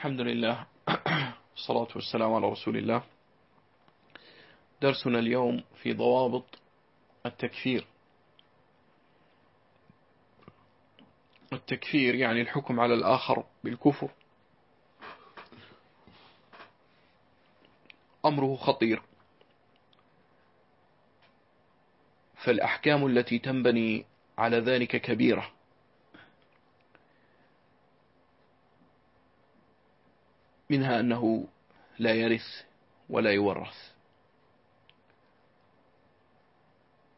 الحمد لله. الصلاة والسلام على رسول الله. درسنا اليوم في ضوابط التكفير. التكفير يعني الحكم على الآخر بالكفر. أمره خطير. فالأحكام التي تنبني على ذلك كبيرة. منها أنه لا يرث ولا يورث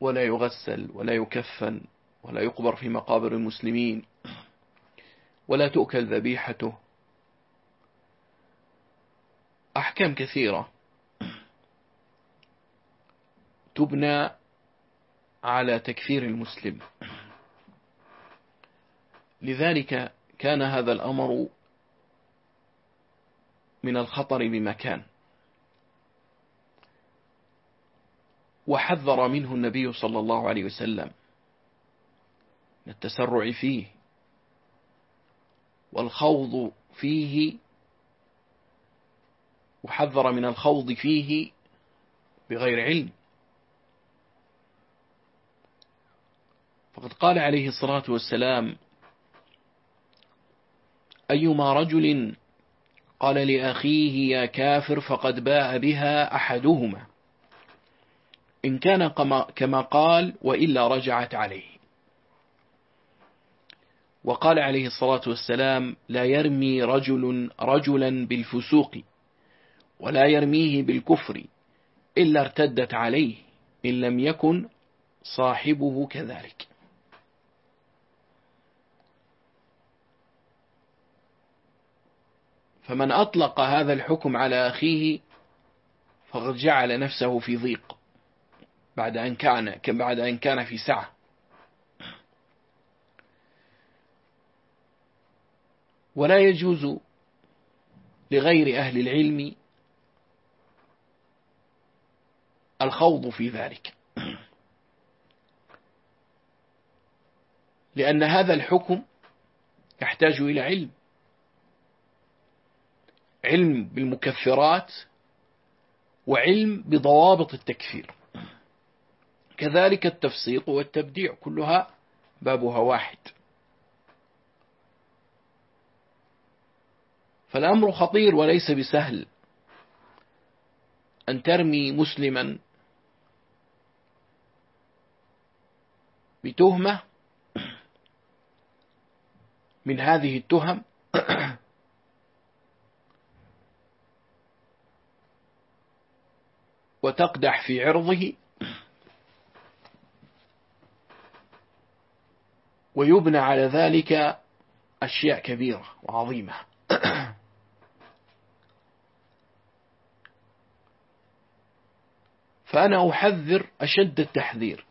ولا يغسل ولا يكفن ولا يقبر في مقابر المسلمين ولا تؤكل ذبيحته. أحكام كثيرة تبنى على تكفير المسلم. لذلك كان هذا الأمر من الخطر بمكان. وحذر منه النبي صلى الله عليه وسلم من التسرع فيه والخوض فيه وحذر من الخوض فيه بغير علم. فقد قال عليه الصلاة والسلام أيما رجل قال لأخيه يا كافر فقد باء بها أحدهما. إن كان كما قال وإلا رجعت عليه. وقال عليه الصلاة والسلام لا يرمي رجل رجلا بالفسوق ولا يرميه بالكفر إلا ارتدت عليه إن لم يكن صاحبه كذلك. فمن أطلق هذا الحكم على أخيه فقد جعل نفسه في ضيق بعد أن كان بعد أن كان في سعة. ولا يجوز لغير أهل العلم الخوض في ذلك. لأن هذا الحكم يحتاج إلى علم. علم بالمكفرات وعلم بضوابط التكفير. كذلك التفسيق والتبديع كلها بابها واحد. فالأمر خطير وليس بسهل أن ترمي مسلما بتهمة من هذه التهم. وتقدح في عرضه ويبنى على ذلك أشياء كبيرة وعظيمة. فأنا أحذر أشد التحذير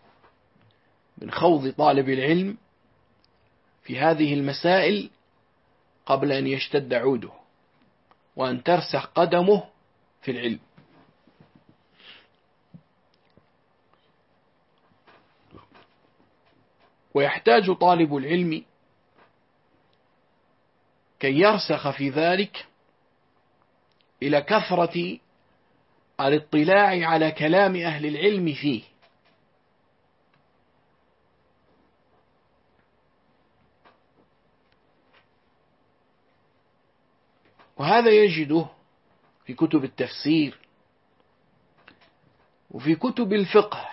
من خوض طالب العلم في هذه المسائل قبل أن يشتد عوده وأن ترسخ قدمه في العلم. ويحتاج طالب العلم كي يرسخ في ذلك إلى كثرة الاطلاع على كلام أهل العلم فيه. وهذا يجده في كتب التفسير وفي كتب الفقه.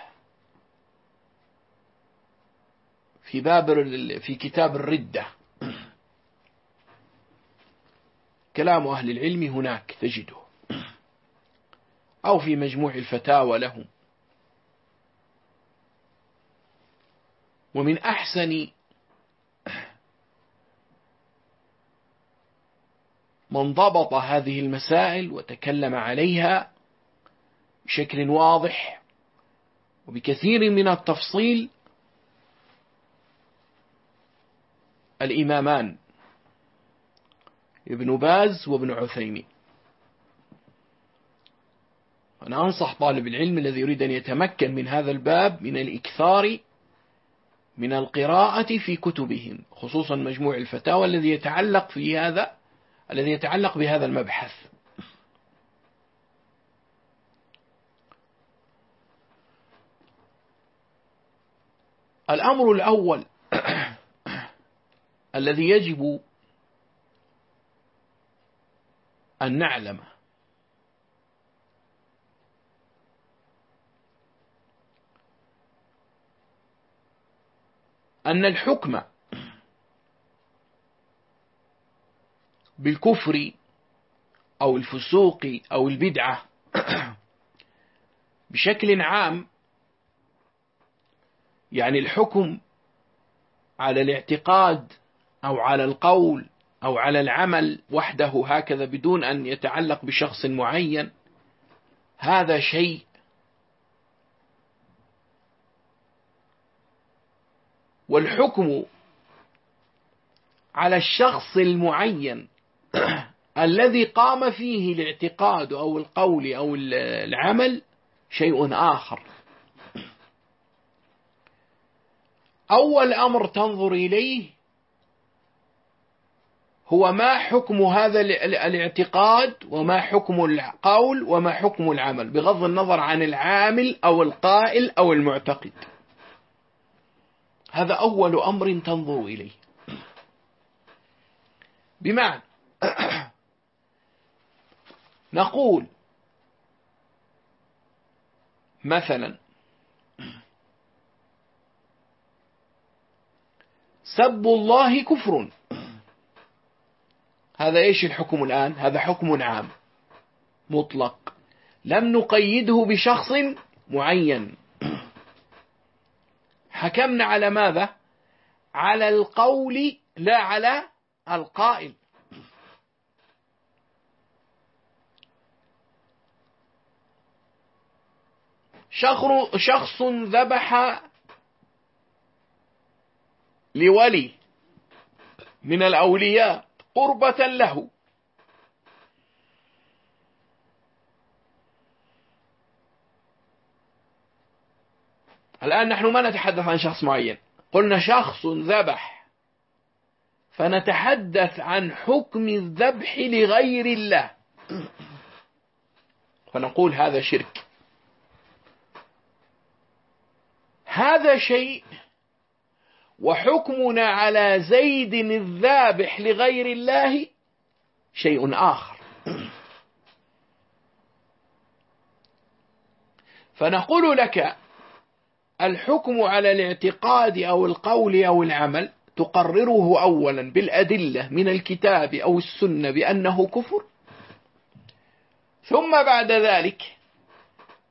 في باب في كتاب الردة. كلام أهل العلم هناك تجده. أو في مجموع الفتاوى لهم. ومن أحسن من ضبط هذه المسائل وتكلم عليها بشكل واضح وبكثير من التفصيل الإمامان ابن باز وابن عثيمين. أنا أنصح طالب العلم الذي يريد أن يتمكن من هذا الباب من الإكثار من القراءة في كتبهم خصوصا مجموع الفتاوى الذي يتعلق في هذا الذي يتعلق بهذا المبحث. الأمر الأول الذي يجب أن نعلمه. أن الحكم بالكفر أو الفسوق أو البدعة بشكل عام يعني الحكم على الاعتقاد أو على القول أو على العمل وحده هكذا بدون أن يتعلق بشخص معين هذا شيء والحكم على الشخص المعين الذي قام فيه الاعتقاد أو القول أو العمل شيء آخر. أول أمر تنظر إليه هو ما حكم هذا الاعتقاد وما حكم القول وما حكم العمل بغض النظر عن العامل أو القائل أو المعتقد. هذا أول أمر تنظر إليه. بمعنى نقول مثلا سب الله كفر. هذا إيش الحكم الآن؟ هذا حكم عام. مطلق. لم نقيده بشخص معين. حكمنا على ماذا؟ على القول لا على القائل. شخص ذبح لولي من الأولياء. قربة له. الآن نحن ما نتحدث عن شخص معين. قلنا شخص ذبح. فنتحدث عن حكم الذبح لغير الله. فنقول هذا شرك. هذا شيء وحكمنا على زيد الذابح لغير الله شيء آخر. فنقول لك الحكم على الاعتقاد أو القول أو العمل تقرره أولا بالأدلة من الكتاب أو السنة بأنه كفر ثم بعد ذلك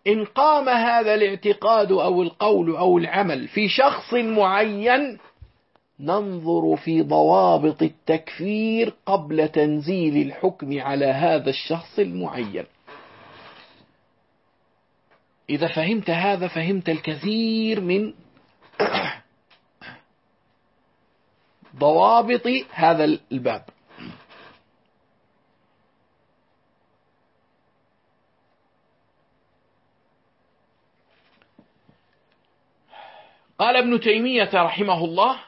إن قام هذا الاعتقاد أو القول أو العمل في شخص معين ننظر في ضوابط التكفير قبل تنزيل الحكم على هذا الشخص المعين. إذا فهمت هذا فهمت الكثير من ضوابط هذا الباب. قال ابن تيمية رحمه الله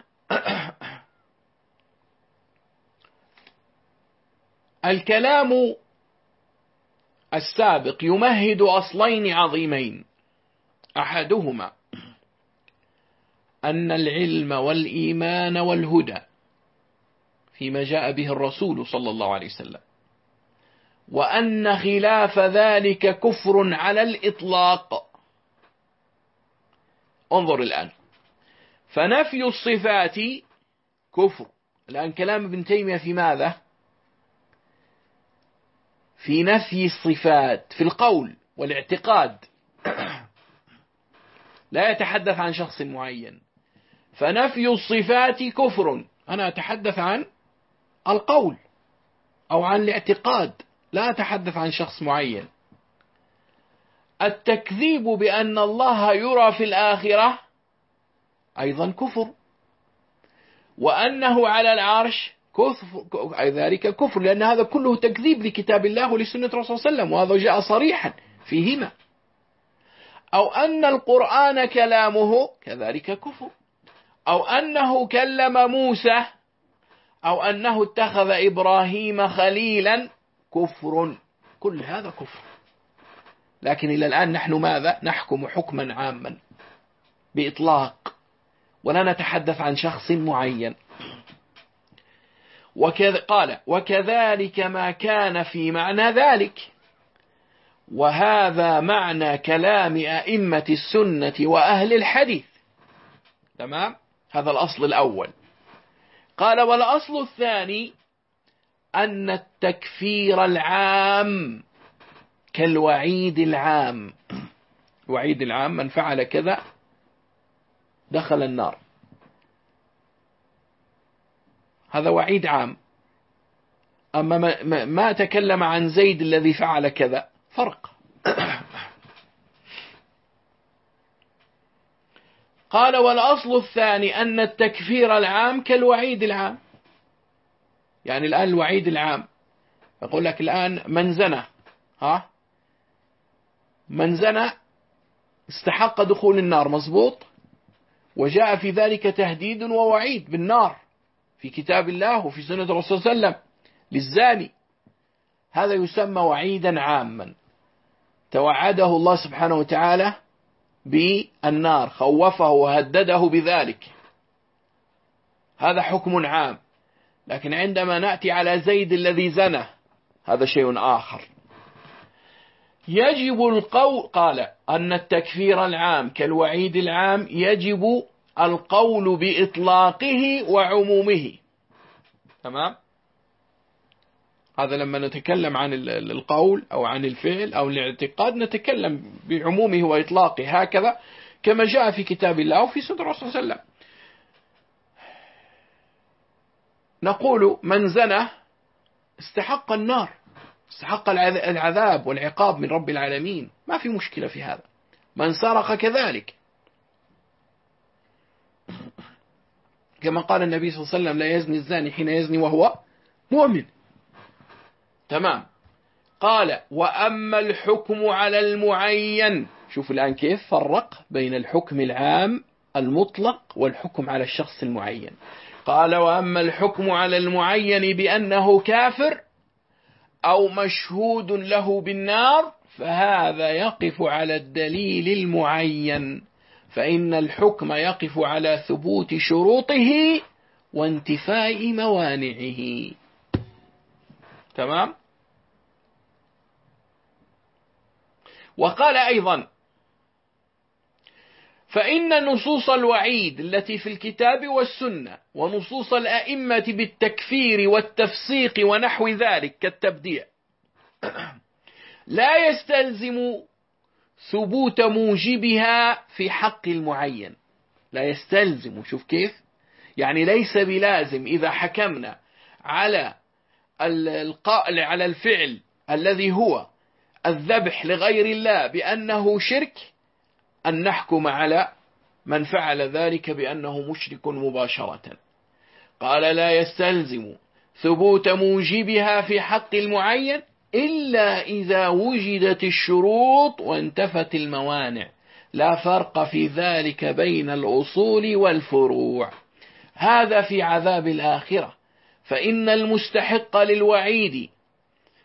الكلام السابق يمهد أصلين عظيمين. أحدهما أن العلم والإيمان والهدى فيما جاء به الرسول صلى الله عليه وسلم وأن خلاف ذلك كفر على الإطلاق. انظر الآن. فنفي الصفات كفر. الآن كلام ابن تيمية في ماذا؟ في نفي الصفات في القول والاعتقاد. لا يتحدث عن شخص معين. فنفي الصفات كفر. أنا أتحدث عن القول أو عن الاعتقاد. لا أتحدث عن شخص معين. التكذيب بأن الله يرى في الآخرة أيضا كفر. وأنه على العرش كفر ذلك كفر لأن هذا كله تكذيب لكتاب الله ولسنة الرسول صلى الله عليه وسلم وهذا جاء صريحا فيهما. أو أن القرآن كلامه كذلك كفر. أو أنه كلم موسى أو أنه اتخذ إبراهيم خليلا كفر. كل هذا كفر. لكن إلى الآن نحن ماذا؟ نحكم حكما عاما بإطلاق. ولا نتحدث عن شخص معين. وكذ قال وكذلك ما كان في معنى ذلك. وهذا معنى كلام أئمة السنة وأهل الحديث. تمام؟ هذا الأصل الأول. قال والأصل الثاني أن التكفير العام كالوعيد العام. الوعيد العام من فعل كذا دخل النار. هذا وعيد عام. أما ما, تكلم عن زيد الذي فعل كذا فرق. قال والأصل الثاني أن التكفير العام كالوعيد العام. يعني الآن الوعيد العام. يقول لك الآن من زنى ها؟ من زنى استحق دخول النار مضبوط وجاء في ذلك تهديد ووعيد بالنار في كتاب الله وفي سنة الرسول صلى الله عليه وسلم للزاني. هذا يسمى وعيدا عاما. توعده الله سبحانه وتعالى بالنار خوفه وهدده بذلك. هذا حكم عام. لكن عندما نأتي على زيد الذي زنى هذا شيء آخر. يجب القول قال أن التكفير العام كالوعيد العام يجب القول بإطلاقه وعمومه. تمام؟ هذا لما نتكلم عن القول أو عن الفعل أو الاعتقاد نتكلم بعمومه وإطلاقه. هكذا كما جاء في كتاب الله وفي سنة الرسول صلى الله عليه وسلم. نقول من زنى استحق النار استحق العذاب والعقاب من رب العالمين. ما في مشكلة في هذا. من سرق كذلك. كما قال النبي صلى الله عليه وسلم لا يزني الزاني حين يزني وهو مؤمن. تمام. قال وأما الحكم على المعين. شوف الآن كيف فرق بين الحكم العام المطلق والحكم على الشخص المعين. قال وأما الحكم على المعين بأنه كافر أو مشهود له بالنار فهذا يقف على الدليل المعين. فإن الحكم يقف على ثبوت شروطه وانتفاء موانعه. تمام؟ وقال أيضا فإن نصوص الوعيد التي في الكتاب والسنة ونصوص الأئمة بالتكفير والتفسيق ونحو ذلك كالتبديع لا يستلزم ثبوت موجبها في حق المعين. لا يستلزم شوف كيف. يعني ليس بلازم إذا حكمنا على القائل على الفعل الذي هو الذبح لغير الله بأنه شرك أن نحكم على من فعل ذلك بأنه مشرك مباشرة. قال لا يستلزم ثبوت موجبها في حق المعين إلا إذا وجدت الشروط وانتفت الموانع. لا فرق في ذلك بين الأصول والفروع. هذا في عذاب الآخرة. فإن المستحق للوعيد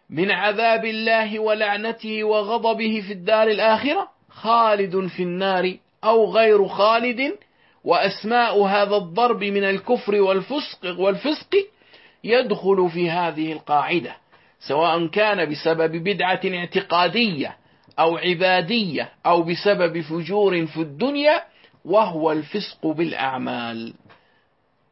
من عذاب الله ولعنته وغضبه في الدار الآخرة خالد في النار أو غير خالد وأسماء هذا الضرب من الكفر والفسق والفسق يدخل في هذه القاعدة. سواء كان بسبب بدعة اعتقادية أو عبادية أو بسبب فجور في الدنيا وهو الفسق بالأعمال.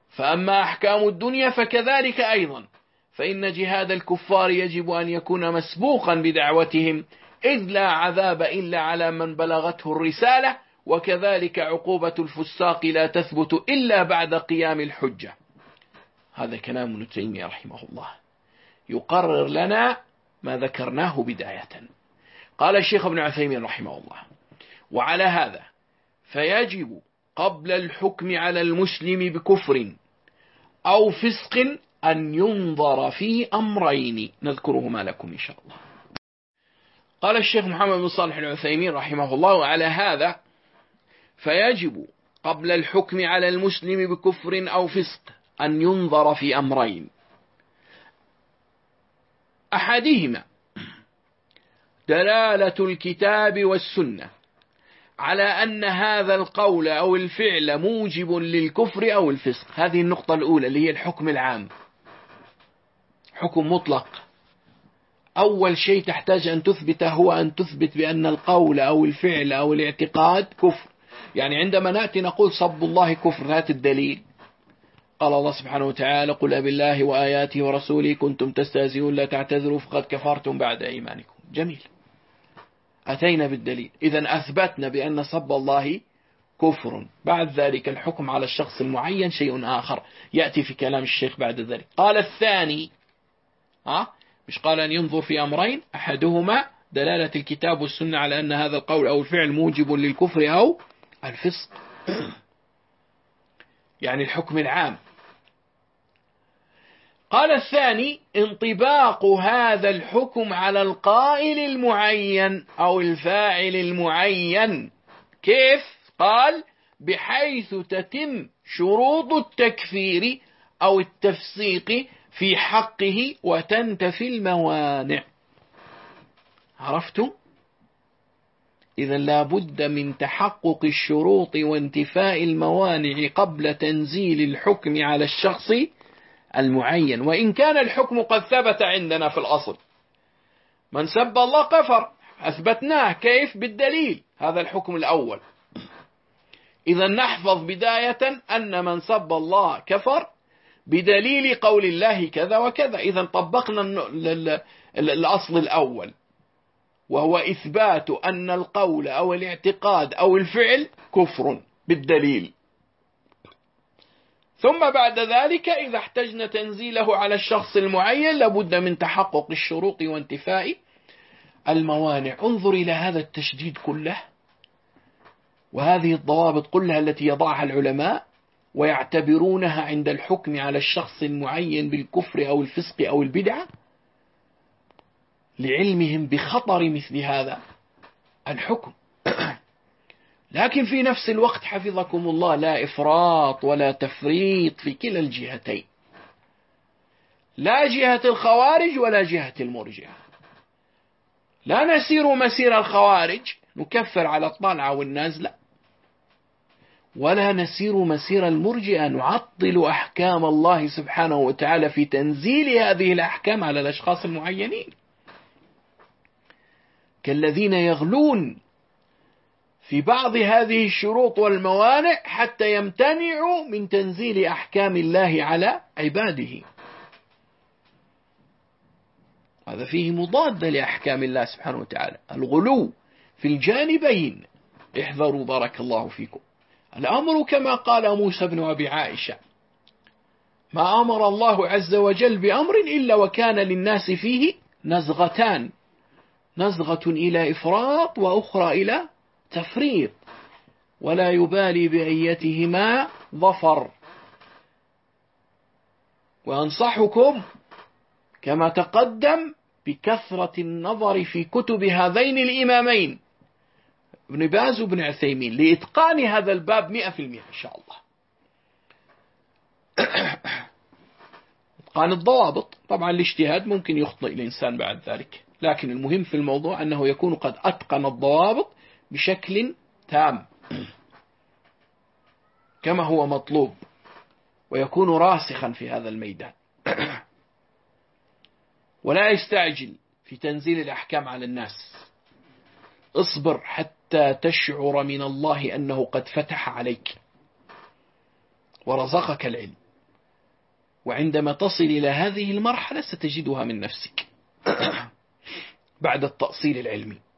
فأما أحكام الدنيا فكذلك أيضا. فإن جهاد الكفار يجب أن يكون مسبوقا بدعوتهم إذ لا عذاب إلا على من بلغته الرسالة وكذلك عقوبة الفساق لا تثبت إلا بعد قيام الحجة. هذا كلام ابن تيمية رحمه الله. يقرر لنا ما ذكرناه بداية. قال الشيخ ابن عثيمين رحمه الله وعلى هذا فيجب قبل الحكم على المسلم بكفر أو فسق أن ينظر في أمرين. نذكرهما لكم إن شاء الله. قال الشيخ محمد بن صالح العثيمين رحمه الله وعلى هذا فيجب قبل الحكم على المسلم بكفر أو فسق أن ينظر في أمرين. أحدهما. دلالة الكتاب والسنة على أن هذا القول أو الفعل موجب للكفر أو الفسق. هذه النقطة الأولى اللي هي الحكم العام. حكم مطلق. أول شيء تحتاج أن تثبته هو أن تثبت بأن القول أو الفعل أو الاعتقاد كفر. يعني عندما نأتي نقول صب الله كفر هات الدليل. قال الله سبحانه وتعالى قل بالله وآياته ورسوله كنتم تستهزئون لا تعتذروا فقد كفرتم بعد إيمانكم. جميل. أتينا بالدليل. إذا أثبتنا بأن صب الله كفر. بعد ذلك الحكم على الشخص المعين شيء آخر. يأتي في كلام الشيخ بعد ذلك. قال الثاني ها؟ مش قال أن ينظر في أمرين؟ أحدهما دلالة الكتاب والسنة على أن هذا القول أو الفعل موجب للكفر أو الفسق. يعني الحكم العام. قال الثاني انطباق هذا الحكم على القائل المعين أو الفاعل المعين. كيف؟ قال بحيث تتم شروط التكفير أو التفسيق في حقه وتنتفي الموانع. عرفتم إذا لابد من تحقق الشروط وانتفاء الموانع قبل تنزيل الحكم على الشخص المعين وإن كان الحكم قد ثبت عندنا في الأصل. من سب الله كفر. أثبتناه كيف؟ بالدليل. هذا الحكم الأول. إذا نحفظ بداية أن من سب الله كفر بدليل قول الله كذا وكذا. إذا طبقنا الأصل الأول. وهو إثبات أن القول أو الاعتقاد أو الفعل كفر بالدليل. ثم بعد ذلك إذا احتجنا تنزيله على الشخص المعين لابد من تحقق الشروط وانتفاء الموانع. انظر إلى هذا التشديد كله وهذه الضوابط كلها التي يضعها العلماء ويعتبرونها عند الحكم على الشخص المعين بالكفر أو الفسق أو البدعة لعلمهم بخطر مثل هذا الحكم. لكن في نفس الوقت حفظكم الله لا إفراط ولا تفريط في كلا الجهتين. لا جهة الخوارج ولا جهة المرجئة لا نسير مسير الخوارج نكفر على الطالعة والنازلة. ولا نسير مسير المرجئة نعطل أحكام الله سبحانه وتعالى في تنزيل هذه الأحكام على الأشخاص المعينين. كالذين يغلون في بعض هذه الشروط والموانع حتى يمتنعوا من تنزيل أحكام الله على عباده. هذا فيه مضاد لأحكام الله سبحانه وتعالى. الغلو في الجانبين. احذروا بارك الله فيكم. الأمر كما قال موسى بن أبي عائشة. ما أمر الله عز وجل بأمر إلا وكان للناس فيه نزغتان. نزغة إلى إفراط وأخرى إلى تفريط ولا يبالي بأيتهما ظفر. وأنصحكم كما تقدم بكثرة النظر في كتب هذين الإمامين ابن باز وابن عثيمين لإتقان هذا الباب مئة في المئة إن شاء الله. إتقان الضوابط. طبعا الاجتهاد ممكن يخطئ الإنسان بعد ذلك لكن المهم في الموضوع أنه يكون قد أتقن الضوابط بشكل تام. كما هو مطلوب ويكون راسخا في هذا الميدان. ولا يستعجل في تنزيل الأحكام على الناس. اصبر حتى تشعر من الله أنه قد فتح عليك. ورزقك العلم. وعندما تصل إلى هذه المرحلة ستجدها من نفسك. بعد التأصيل العلمي.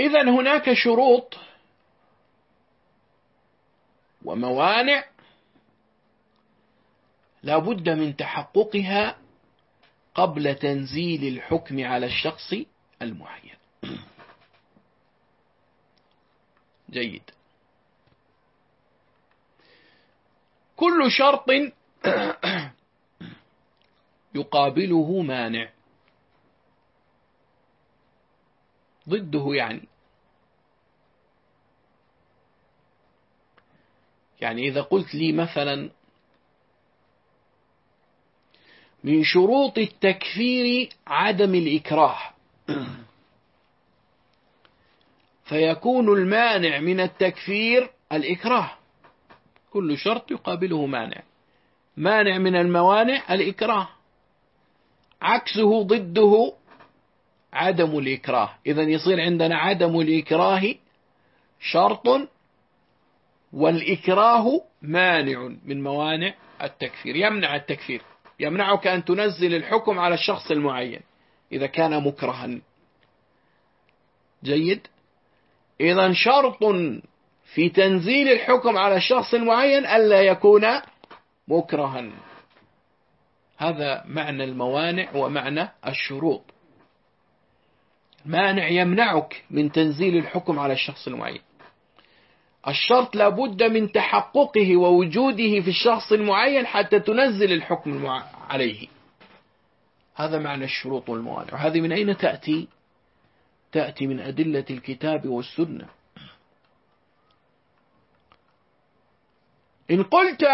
إذا هناك شروط وموانع لا بد من تحققها قبل تنزيل الحكم على الشخص المعين. جيد. كل شرط يقابله مانع. ضده يعني. يعني إذا قلت لي مثلا من شروط التكفير عدم الإكراه فيكون المانع من التكفير الإكراه. كل شرط يقابله مانع. مانع من الموانع الإكراه. عكسه ضده عدم الإكراه. إذا يصير عندنا عدم الإكراه شرط والإكراه مانع من موانع التكفير. يمنع التكفير. يمنعك أن تنزل الحكم على الشخص المعين إذا كان مكرها. جيد. إذا شرط في تنزيل الحكم على الشخص المعين ألا يكون مكرها. هذا معنى الموانع ومعنى الشروط. مانع يمنعك من تنزيل الحكم على الشخص المعين. الشرط لابد من تحققه ووجوده في الشخص المعين حتى تنزل الحكم عليه. هذا معنى الشروط والموانع. وهذه من أين تأتي؟ تأتي من أدلة الكتاب والسنة. إن قلت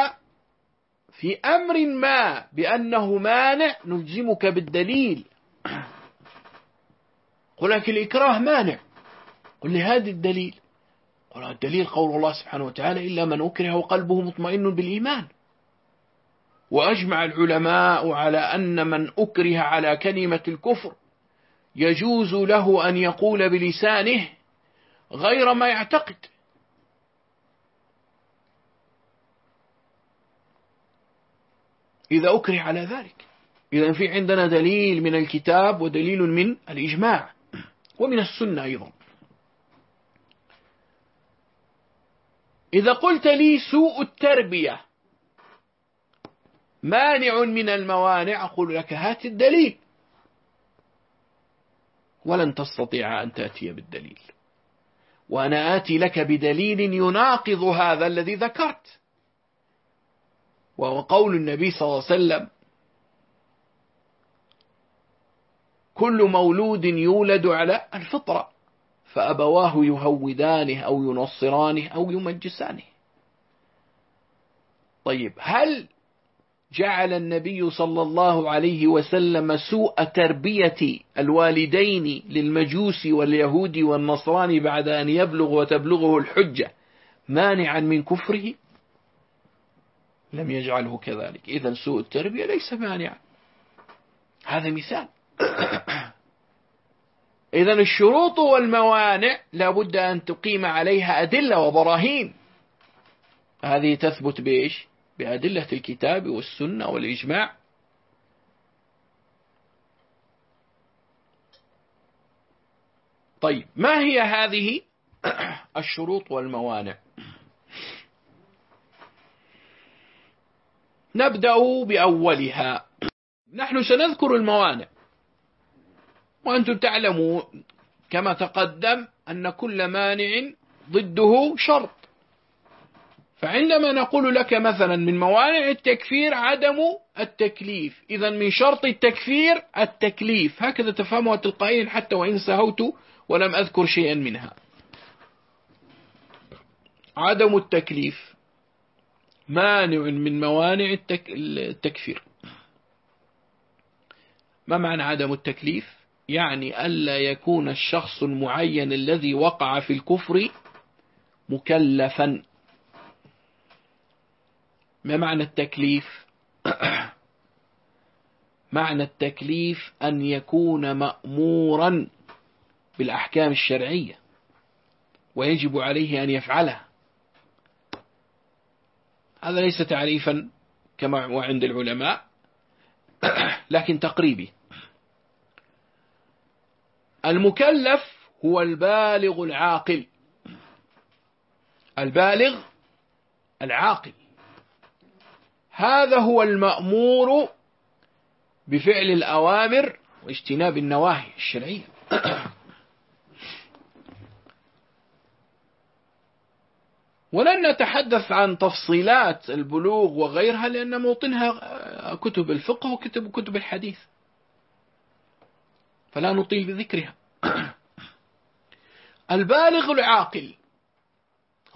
في أمر ما بأنه مانع نلزمك بالدليل. قل لك الإكراه مانع. قل لي هذا الدليل. قل الدليل قول الله سبحانه وتعالى إلا من أكره وقلبه مطمئن بالإيمان. وأجمع العلماء على أن من أكره على كلمة الكفر يجوز له أن يقول بلسانه غير ما يعتقد. إذا أكره على ذلك. إذا في عندنا دليل من الكتاب ودليل من الإجماع. ومن السنة أيضا. إذا قلت لي سوء التربية مانع من الموانع أقول لك هات الدليل. ولن تستطيع أن تأتي بالدليل. وأنا آتي لك بدليل يناقض هذا الذي ذكرت. وهو قول النبي صلى الله عليه وسلم كل مولود يولد على الفطرة فأبواه يهودانه أو ينصرانه أو يمجسانه. طيب هل جعل النبي صلى الله عليه وسلم سوء تربية الوالدين للمجوس واليهود والنصران بعد أن يبلغ وتبلغه الحجة مانعا من كفره؟ لم يجعله كذلك. إذا سوء التربية ليس مانعا. هذا مثال. إذا الشروط والموانع لابد أن تقيم عليها أدلة وبراهين. هذه تثبت بإيش؟ بأدلة الكتاب والسنة والإجماع. طيب ما هي هذه الشروط والموانع؟ نبدأ بأولها. نحن سنذكر الموانع. وأنتم تعلموا كما تقدم أن كل مانع ضده شرط. فعندما نقول لك مثلا من موانع التكفير عدم التكليف إذا من شرط التكفير التكليف. هكذا تفهمها تلقائيا حتى وإن سهوت ولم أذكر شيئا منها. عدم التكليف مانع من موانع التكفير. ما معنى عدم التكليف؟ يعني ألا يكون الشخص المعين الذي وقع في الكفر مكلفا. ما معنى التكليف؟ معنى التكليف أن يكون مأمورا بالأحكام الشرعية ويجب عليه أن يفعلها. هذا ليس تعريفا كما هو عند العلماء لكن تقريبي المكلف هو البالغ العاقل. البالغ العاقل. هذا هو المأمور بفعل الأوامر واجتناب النواهي الشرعية. ولن نتحدث عن تفصيلات البلوغ وغيرها لأن موطنها كتب الفقه وكتب كتب الحديث. فلا نطيل بذكرها. البالغ العاقل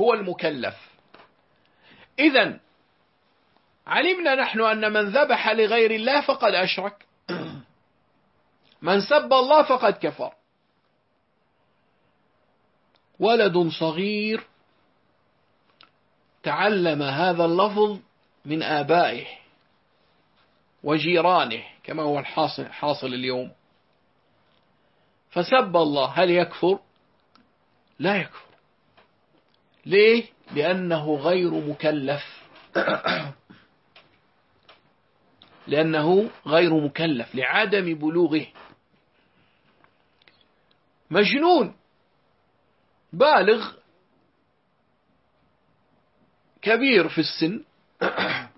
هو المكلف. إذا علمنا نحن أن من ذبح لغير الله فقد أشرك. من سب الله فقد كفر. ولد صغير تعلم هذا اللفظ من آبائه وجيرانه كما هو الحاصل حاصل اليوم. فسب الله. هل يكفر؟ لا يكفر. ليه؟ لأنه غير مكلف. لأنه غير مكلف. لعدم بلوغه. مجنون. بالغ. كبير في السن.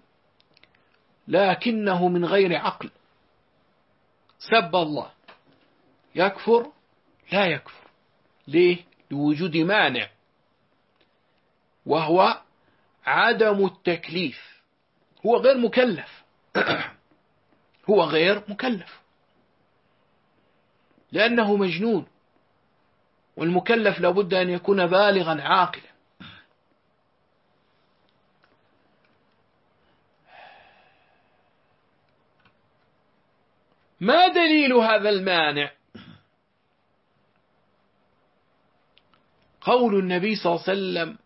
لكنه من غير عقل. سب الله. يكفر؟ لا يكفر. ليه؟ لوجود مانع. وهو عدم التكليف. هو غير مكلف. هو غير مكلف. لأنه مجنون. والمكلف لابد أن يكون بالغا عاقلا. ما دليل هذا المانع؟ قول النبي صلى الله عليه وسلم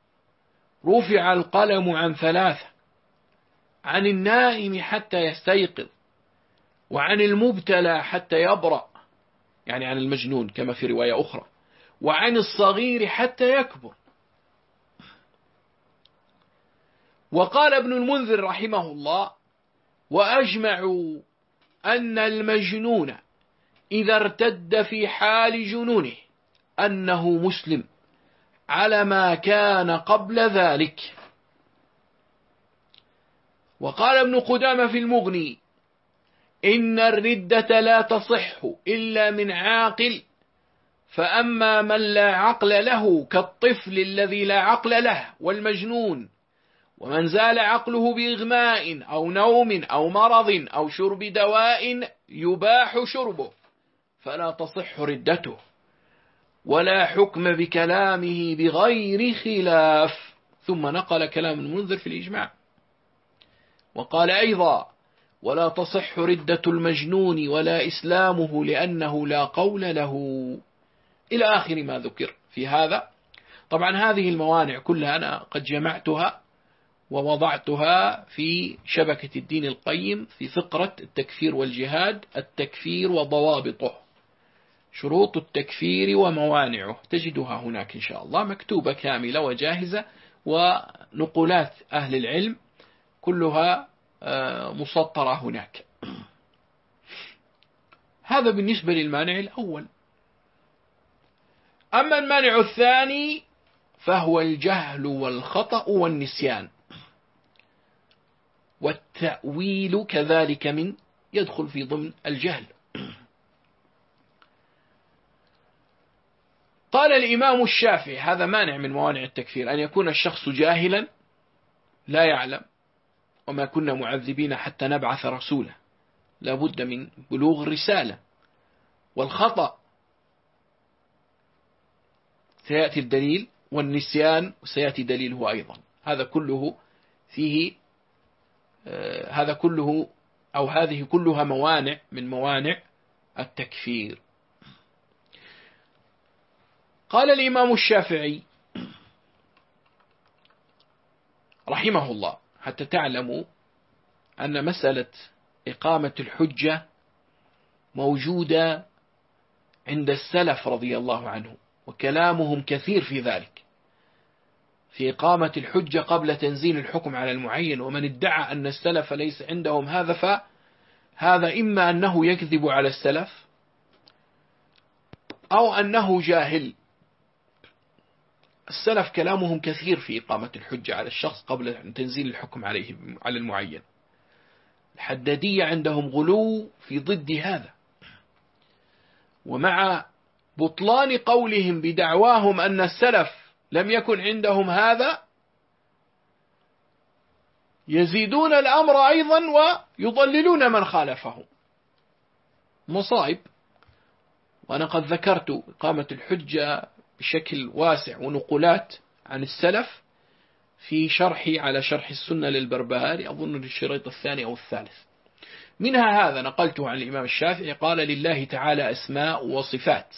رفع القلم عن ثلاثة عن النائم حتى يستيقظ وعن المبتلى حتى يبرأ يعني عن المجنون كما في رواية أخرى وعن الصغير حتى يكبر. وقال ابن المنذر رحمه الله وأجمعوا أن المجنون إذا ارتد في حال جنونه أنه مسلم. على ما كان قبل ذلك. وقال ابن قدامة في المغني إن الردة لا تصح إلا من عاقل فأما من لا عقل له كالطفل الذي لا عقل له والمجنون ومن زال عقله بإغماء أو نوم أو مرض أو شرب دواء يباح شربه فلا تصح ردته. ولا حكم بكلامه بغير خلاف. ثم نقل كلام المنذر في الإجماع. وقال أيضا ولا تصح ردة المجنون ولا إسلامه لأنه لا قول له. إلى آخر ما ذكر في هذا. طبعا هذه الموانع كلها أنا قد جمعتها ووضعتها في شبكة الدين القيم في فقرة التكفير والجهاد التكفير وضوابطه. شروط التكفير وموانعه. تجدها هناك إن شاء الله مكتوبة كاملة وجاهزة ونقولات أهل العلم كلها آه، مسطرة هناك. هذا بالنسبة للمانع الأول. أما المانع الثاني فهو الجهل والخطأ والنسيان. والتأويل كذلك من يدخل في ضمن الجهل. قال الإمام الشافعي هذا مانع من موانع التكفير أن يكون الشخص جاهلا لا يعلم وما كنا معذبين حتى نبعث رسولا لا بد من بلوغ الرسالة. والخطأ سيأتي الدليل والنسيان سيأتي دليله أيضا. هذا كله فيه آه، هذا كله أو هذه كلها موانع من موانع التكفير. قال الإمام الشافعي رحمه الله حتى تعلموا أن مسألة إقامة الحجة موجودة عند السلف رضي الله عنهم وكلامهم كثير في ذلك. في إقامة الحجة قبل تنزيل الحكم على المعين ومن ادعى أن السلف ليس عندهم هذا فهذا إما أنه يكذب على السلف أو أنه جاهل. السلف كلامهم كثير في إقامة الحجة على الشخص قبل تنزيل الحكم عليه على المعين. الحدادية عندهم غلو في ضد هذا. ومع بطلان قولهم بدعواهم أن السلف لم يكن عندهم هذا يزيدون الأمر أيضا ويضللون من خالفهم. مصائب. وأنا قد ذكرت إقامة الحجة بشكل واسع ونقولات عن السلف في شرحي على شرح السنة للبربهاري أظن الشريط الثاني أو الثالث. منها هذا نقلته عن الإمام الشافعي قال لله تعالى أسماء وصفات.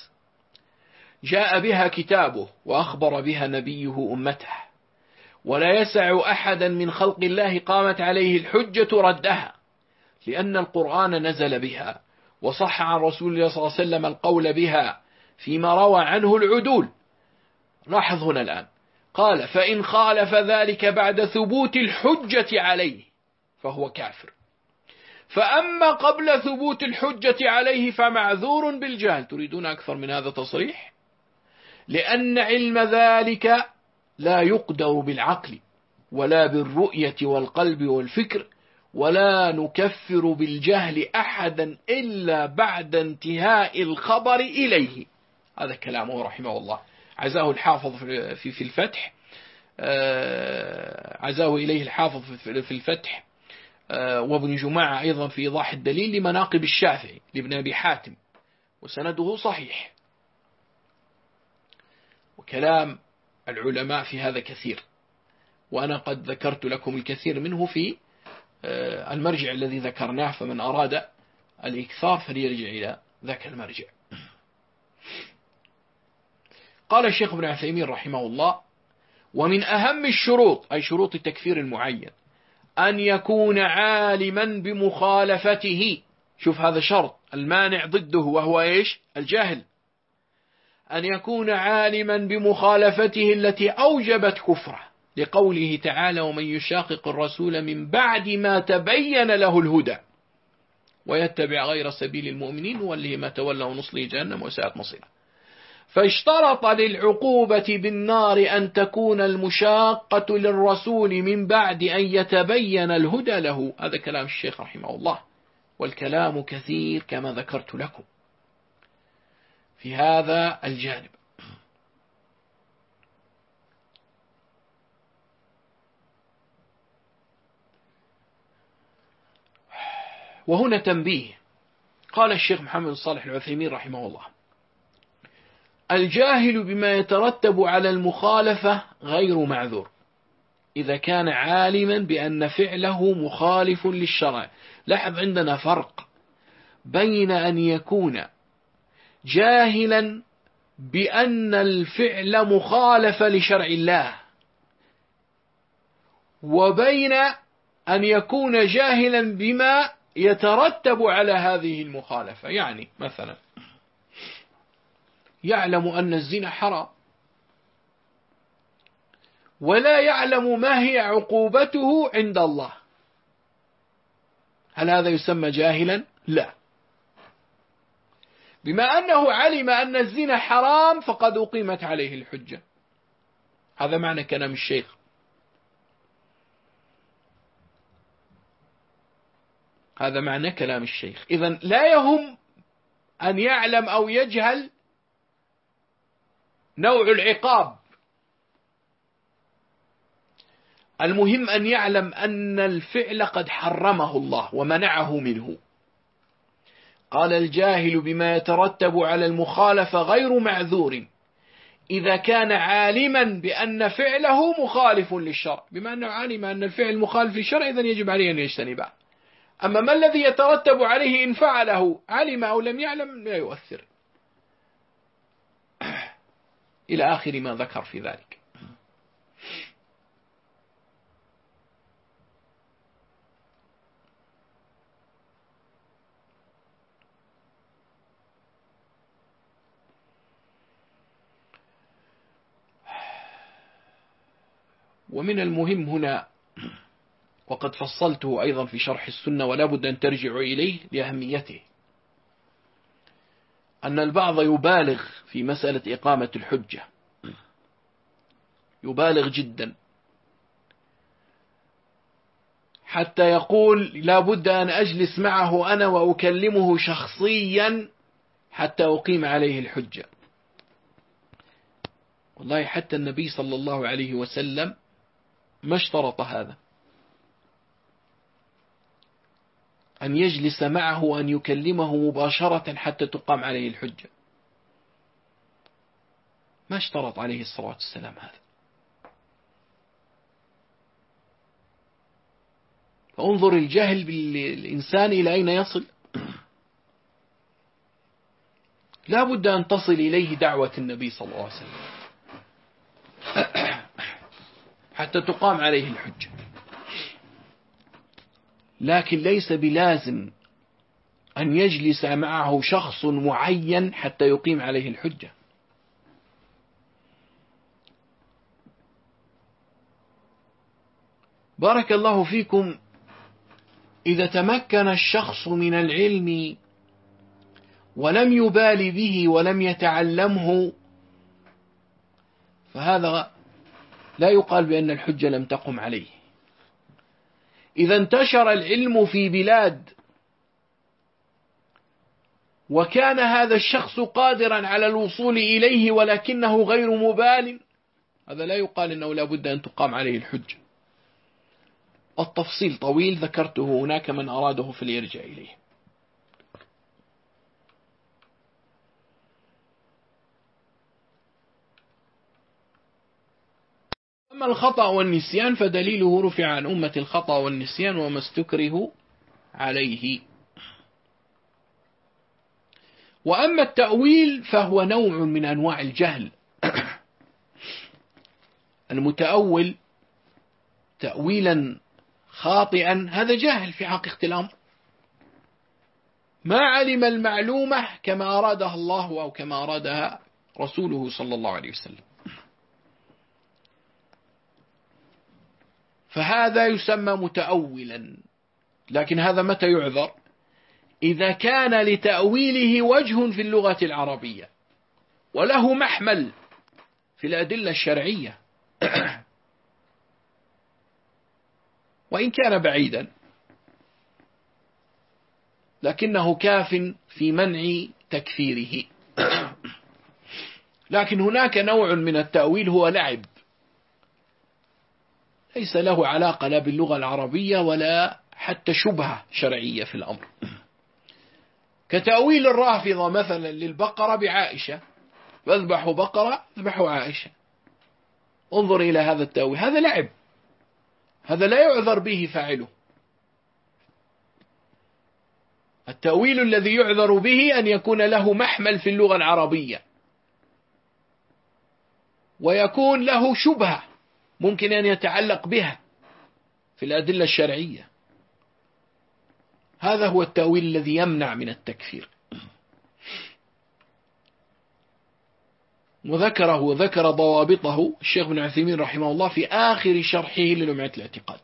جاء بها كتابه وأخبر بها نبيه أمته. ولا يسع أحدا من خلق الله قامت عليه الحجة ردها لأن القرآن نزل بها وصح عن رسول الله صلى الله عليه وسلم القول بها فيما روى عنه العدول. لاحظ هنا الآن. قال فإن خالف ذلك بعد ثبوت الحجة عليه فهو كافر. فأما قبل ثبوت الحجة عليه فمعذور بالجهل. تريدون أكثر من هذا تصريح؟ لأن علم ذلك لا يقدر بالعقل ولا بالرؤية والقلب والفكر ولا نكفر بالجهل أحدا إلا بعد انتهاء الخبر إليه. هذا كلامه رحمه الله. عزاه الحافظ في في الفتح آه، عزاه إليه الحافظ في الفتح آه، وابن جماعة أيضا في إيضاح الدليل لمناقب الشافعي لابن أبي حاتم وسنده صحيح. وكلام العلماء في هذا كثير وأنا قد ذكرت لكم الكثير منه في آه، المرجع الذي ذكرناه فمن أراد الإكثار فليرجع إلى ذاك المرجع. قال الشيخ ابن عثيمين رحمه الله ومن أهم الشروط أي شروط التكفير المعين أن يكون عالما بمخالفته. شوف هذا شرط المانع ضده وهو إيش؟ الجهل. أن يكون عالما بمخالفته التي أوجبت كفره لقوله تعالى ومن يشاقق الرسول من بعد ما تبين له الهدى ويتبع غير سبيل المؤمنين نوله ما تولى ونصله جهنم وساءت مصيره. فاشترط للعقوبة بالنار أن تكون المشاقة للرسول من بعد أن يتبين الهدى له. هذا كلام الشيخ رحمه الله. والكلام كثير كما ذكرت لكم. في هذا الجانب. وهنا تنبيه. قال الشيخ محمد صالح العثيمين رحمه الله. الجاهل بما يترتب على المخالفة غير معذور. إذا كان عالما بأن فعله مخالف للشرع. لاحظ عندنا فرق بين أن يكون جاهلا بأن الفعل مخالف لشرع الله وبين أن يكون جاهلا بما يترتب على هذه المخالفة. يعني مثلا يعلم أن الزنا حرام. ولا يعلم ما هي عقوبته عند الله. هل هذا يسمى جاهلا؟ لا. بما أنه علم أن الزنا حرام فقد أقيمت عليه الحجة. هذا معنى كلام الشيخ. هذا معنى كلام الشيخ. إذا لا يهم أن يعلم أو يجهل نوع العقاب. المهم أن يعلم أن الفعل قد حرمه الله ومنعه منه. قال الجاهل بما يترتب على المخالفة غير معذور. إذا كان عالما بأن فعله مخالف للشرع بما أنه علم أن الفعل مخالف للشرع إذا يجب عليه أن يجتنبه. أما ما الذي يترتب عليه إن فعله علم أو لم يعلم لا يؤثر. إلى آخر ما ذكر في ذلك. ومن المهم هنا وقد فصلته أيضا في شرح السنة ولا بد أن ترجعوا إليه لأهميته. أن البعض يبالغ في مسألة إقامة الحجة. يبالغ جدا. حتى يقول لا بد أن أجلس معه أنا وأكلمه شخصيا حتى أقيم عليه الحجة. والله حتى النبي صلى الله عليه وسلم ما اشترط هذا. أن يجلس معه وأن يكلمه مباشرة حتى تقام عليه الحجة. ما اشترط عليه الصلاة والسلام هذا. فانظر الجهل بالإنسان إلى أين يصل. لا بد أن تصل إليه دعوة النبي صلى الله عليه وسلم. حتى تقام عليه الحجة. لكن ليس بلازم أن يجلس معه شخص معين حتى يقيم عليه الحجة. بارك الله فيكم. إذا تمكن الشخص من العلم ولم يبال به ولم يتعلمه فهذا لا يقال بأن الحجة لم تقم عليه. إذا انتشر العلم في بلاد. وكان هذا الشخص قادرا على الوصول إليه ولكنه غير مبال. هذا لا يقال أنه لا بد أن تقام عليه الحجة. التفصيل طويل ذكرته هناك من أراده فليرجع إليه. أما الخطأ والنسيان فدليله رفع عن أمة الخطأ والنسيان وما استكره عليه. وأما التأويل فهو نوع من أنواع الجهل. المتأول تأويلا خاطئا هذا جاهل في حقيقة الأمر ما علم المعلومة كما أرادها الله أو كما أرادها رسوله صلى الله عليه وسلم. فهذا يسمى متأولا. لكن هذا متى يعذر؟ إذا كان لتأويله وجه في اللغة العربية وله محمل في الأدلة الشرعية. وإن كان بعيدا لكنه كاف في منع تكفيره. لكن هناك نوع من التأويل هو لعب. ليس له علاقة لا باللغة العربية ولا حتى شبهة شرعية في الأمر. كتأويل الرافضة مثلا للبقرة بعائشة فاذبحوا بقرة اذبحوا عائشة. انظر إلى هذا التأويل هذا لعب. هذا لا يعذر به فاعله. التأويل الذي يعذر به أن يكون له محمل في اللغة العربية. ويكون له شبهة. ممكن أن يتعلق بها في الأدلة الشرعية. هذا هو التأويل الذي يمنع من التكفير. وذكره وذكر ضوابطه الشيخ بن عثيمين رحمه الله في آخر شرحه للمعة الاعتقاد.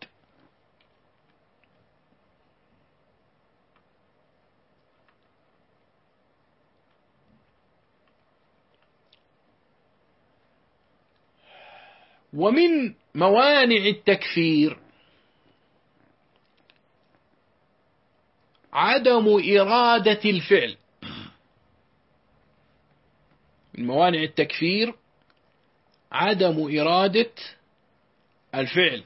ومن موانع التكفير عدم إرادة الفعل. من موانع التكفير عدم إرادة الفعل.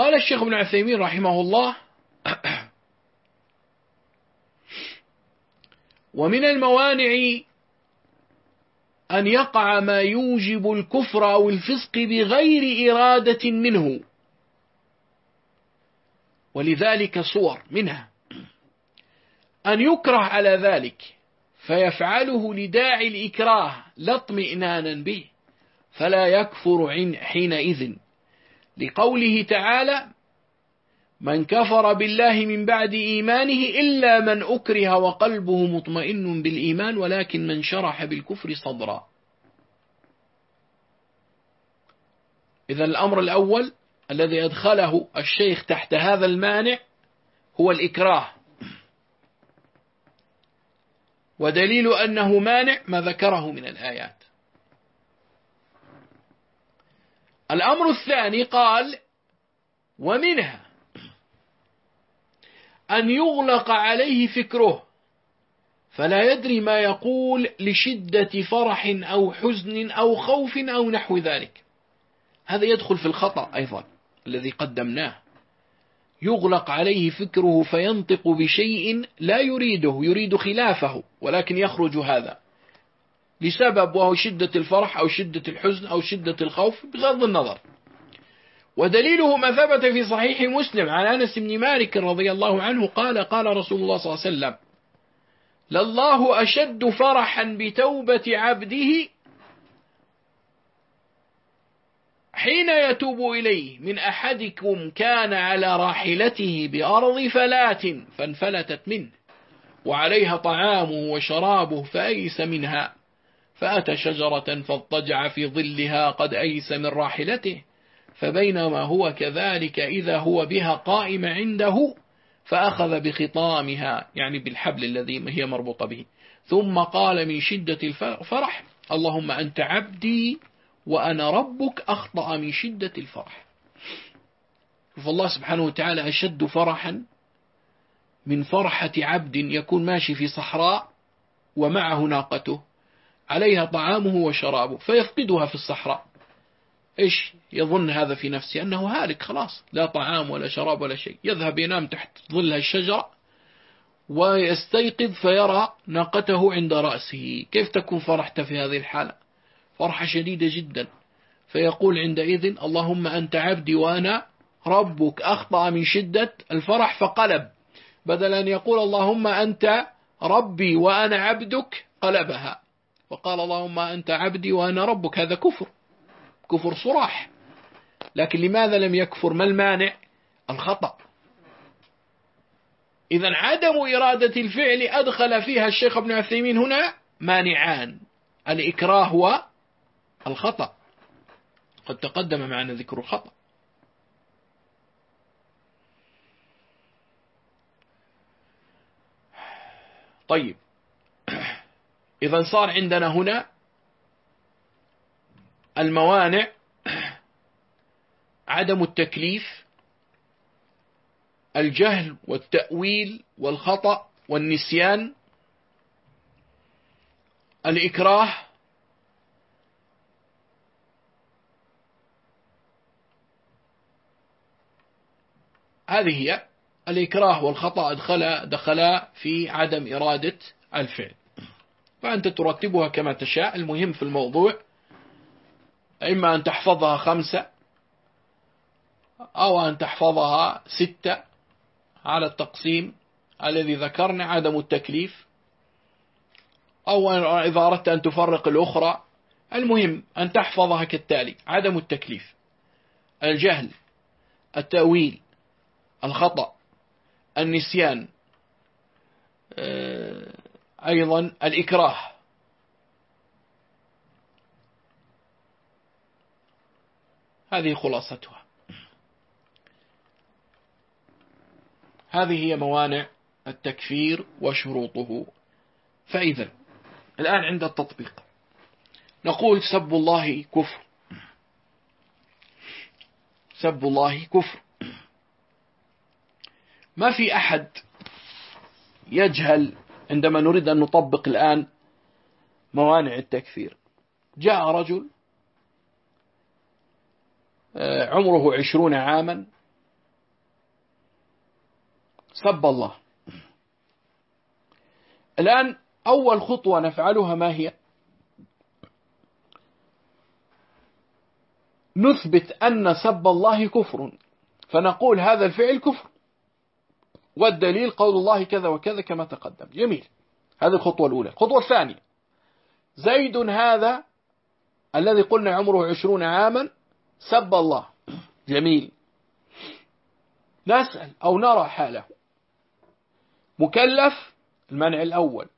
قال الشيخ ابن عثيمين رحمه الله ومن الموانع أن يقع ما يوجب الكفر أو الفسق بغير إرادة منه. ولذلك صور منها. أن يكره على ذلك فيفعله لداعي الإكراه لا اطمئنانا به فلا يكفر حينئذ. لقوله تعالى من كفر بالله من بعد إيمانه إلا من أكره وقلبه مطمئن بالإيمان ولكن من شرح بالكفر صدرا. إذا الأمر الأول الذي أدخله الشيخ تحت هذا المانع هو الإكراه. ودليل أنه مانع ما ذكره من الآيات. الأمر الثاني قال ومنها أن يغلق عليه فكره فلا يدري ما يقول لشدة فرح أو حزن أو خوف أو نحو ذلك. هذا يدخل في الخطأ أيضا الذي قدمناه. يغلق عليه فكره فينطق بشيء لا يريده يريد خلافه ولكن يخرج هذا. لسبب وهو شدة الفرح أو شدة الحزن أو شدة الخوف بغض النظر. ودليله ما ثبت في صحيح مسلم عن أنس بن مالك رضي الله عنه قال قال رسول الله صلى الله عليه وسلم لله أشد فرحا بتوبة عبده حين يتوب إليه من أحدكم كان على راحلته بأرض فلات فانفلتت منه وعليها طعامه وشرابه فأيس منها. فأتى شجرة فاضطجع في ظلها قد أيس من راحلته فبينما هو كذلك إذا هو بها قائم عنده فأخذ بخطامها يعني بالحبل الذي هي مربوطة به. ثم قال من شدة الفرح اللهم أنت عبدي وأنا ربك أخطأ من شدة الفرح. فالله سبحانه وتعالى أشد فرحا من فرحة عبد يكون ماشي في صحراء ومعه ناقته. عليها طعامه وشرابه فيفقدها في الصحراء. إيش يظن هذا في نفسه؟ أنه هالك خلاص لا طعام ولا شراب ولا شيء. يذهب ينام تحت ظل الشجرة ويستيقظ فيرى ناقته عند رأسه. كيف تكون فرحته في هذه الحالة؟ فرحة شديدة جدا. فيقول عندئذ اللهم أنت عبدي وأنا ربك. أخطأ من شدة الفرح فقلب. بدل أن يقول اللهم أنت ربي وأنا عبدك قلبها. وقال اللهم أنت عبدي وأنا ربك هذا كفر كفر صراح. لكن لماذا لم يكفر؟ ما المانع؟ الخطأ. إذا عدم إرادة الفعل أدخل فيها الشيخ ابن عثيمين هنا مانعان. الإكراه والخطأ قد تقدم معنا ذكر الخطأ. طيب. إذا صار عندنا هنا الموانع عدم التكليف الجهل والتأويل والخطأ والنسيان الإكراه هذه هي الإكراه والخطأ دخل دخلا في عدم إرادة الفعل. فأنت ترتبها كما تشاء. المهم في الموضوع إما أن تحفظها خمسة أو أن تحفظها ستة على التقسيم الذي ذكرنا عدم التكليف أو إذا أردت أن تفرق الأخرى. المهم أن تحفظها كالتالي عدم التكليف الجهل التأويل الخطأ النسيان آه، أيضا الإكراه. هذه خلاصتها. هذه هي موانع التكفير وشروطه. فإذا الآن عند التطبيق نقول سب الله كفر. سب الله كفر. ما في أحد يجهل عندما نريد أن نطبق الآن موانع التكفير. جاء رجل آه، عمره عشرون عاما سب الله. الآن أول خطوة نفعلها ما هي؟ نثبت أن سب الله كفر. فنقول هذا الفعل كفر. والدليل قول الله كذا وكذا كما تقدم. جميل. هذه الخطوة الأولى. الخطوة الثانية. زيد هذا الذي قلنا عمره عشرون عاما سب الله. جميل. نسأل أو نرى حاله. مكلف؟ المنع الأول.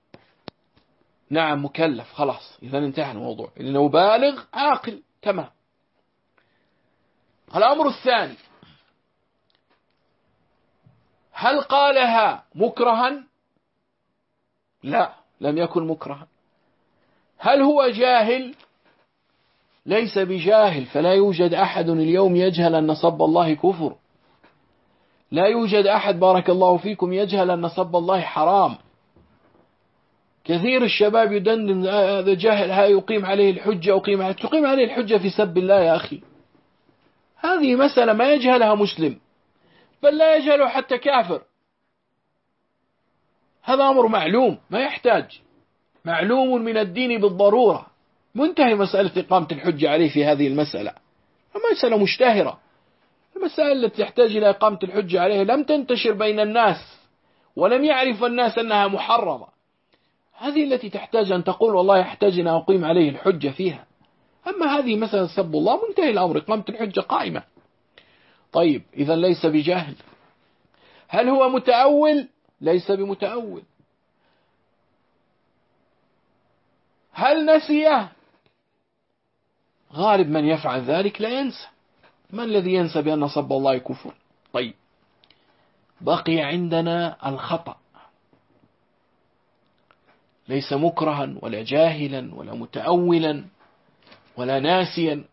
نعم مكلف. خلاص. إذا انتهى الموضوع. لأنه بالغ عاقل تمام. الأمر الثاني. هل قالها مكرها؟ لا لم يكن مكرها. هل هو جاهل؟ ليس بجاهل فلا يوجد أحد اليوم يجهل أن صب الله كفر. لا يوجد أحد بارك الله فيكم يجهل أن سب الله حرام. كثير الشباب يدندن هذا جاهل ها يقيم عليه الحجة أقيم عليه تقيم عليه الحجة في سب الله يا أخي. هذه مسألة ما يجهلها مسلم. بل لا يجهله حتى كافر. هذا أمر معلوم ما يحتاج. معلوم من الدين بالضرورة. منتهي مسألة إقامة الحجة عليه في هذه المسألة. مسألة مشتهرة. المسائل التي تحتاج إلى إقامة الحجة عليه لم تنتشر بين الناس ولم يعرف الناس أنها محرمة. هذه التي تحتاج أن تقول والله يحتاج أن أقيم عليه الحجة فيها. أما هذه مثلا سب الله منتهي الأمر. إقامة الحجة قائمة. طيب إذا ليس بجاهل هل هو متأول؟ ليس بمتأول. هل نسيه غالب من يفعل ذلك لا ينسى. ما الذي ينسى بأن صب الله كفر؟ طيب. بقي عندنا الخطأ. ليس مكرها ولا جاهلا ولا متأولا ولا ناسيا.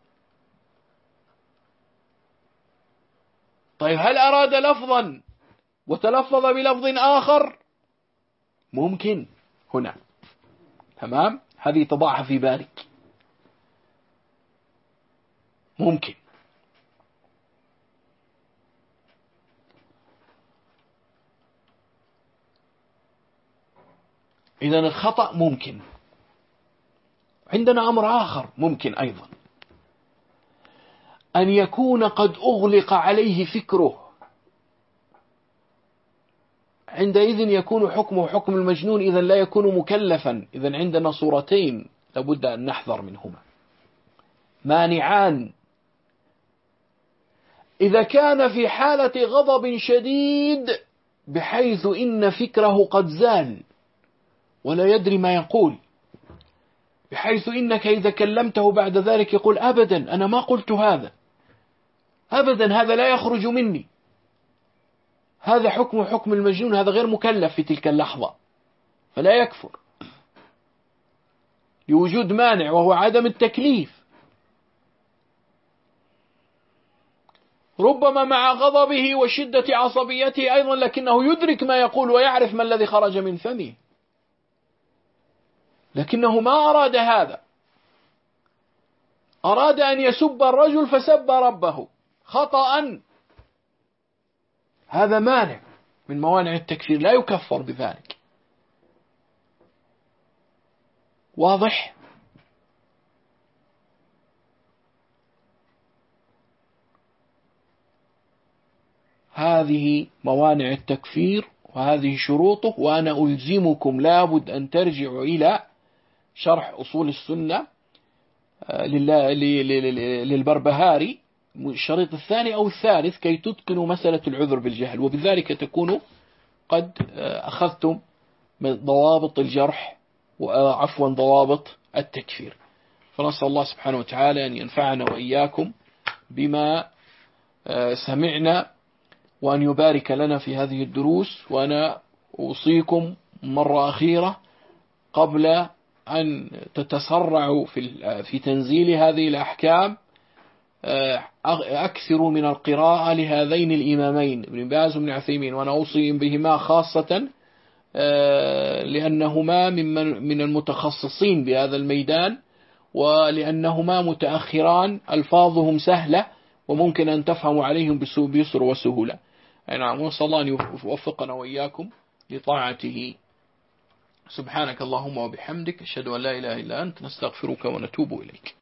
طيب هل أراد لفظا وتلفظ بلفظ آخر؟ ممكن. هنا. تمام؟ هذه تضعها في بالك. ممكن. إذا الخطأ ممكن. عندنا أمر آخر ممكن أيضا. أن يكون قد أغلق عليه فكره. عندئذ يكون حكمه حكم المجنون إذا لا يكون مكلفا. إذا عندنا صورتين لابد أن نحذر منهما. مانعان. إذا كان في حالة غضب شديد بحيث إن فكره قد زال ولا يدري ما يقول. بحيث إنك إذا كلمته بعد ذلك يقول أبدا أنا ما قلت هذا. أبدا هذا لا يخرج مني. هذا حكم حكم المجنون هذا غير مكلف في تلك اللحظة. فلا يكفر. لوجود مانع وهو عدم التكليف. ربما مع غضبه وشدة عصبيته أيضا لكنه يدرك ما يقول ويعرف ما الذي خرج من فمه. لكنه ما أراد هذا. أراد أن يسب الرجل فسب ربه. خطأ. هذا مانع من موانع التكفير لا يكفر بذلك. واضح؟ هذه موانع التكفير وهذه شروطه وأنا ألزمكم لابد أن ترجعوا إلى شرح أصول السنة آه، للبربهاري. الشريط الثاني أو الثالث كي تتقنوا مسألة العذر بالجهل وبذلك تكونوا قد آه، أخذتم من ضوابط الجرح وعفوا ضوابط التكفير. فنسأل الله سبحانه وتعالى أن ينفعنا وإياكم بما آه، سمعنا وأن يبارك لنا في هذه الدروس. وأنا أوصيكم مرة أخيرة قبل أن تتسرعوا في تنزيل هذه الأحكام آه، أكثروا من القراءة لهذين الإمامين ابن باز وابن عثيمين وأنا أوصي بهما خاصة آه، لأنهما من من المتخصصين بهذا الميدان ولأنهما متأخران ألفاظهم سهلة وممكن أن تفهموا عليهم بيسر وسهولة. نعم وصلى الله أن يوفقنا وإياكم لطاعته. سبحانك اللهم وبحمدك أشهد أن لا إله إلا أنت نستغفرك ونتوب إليك.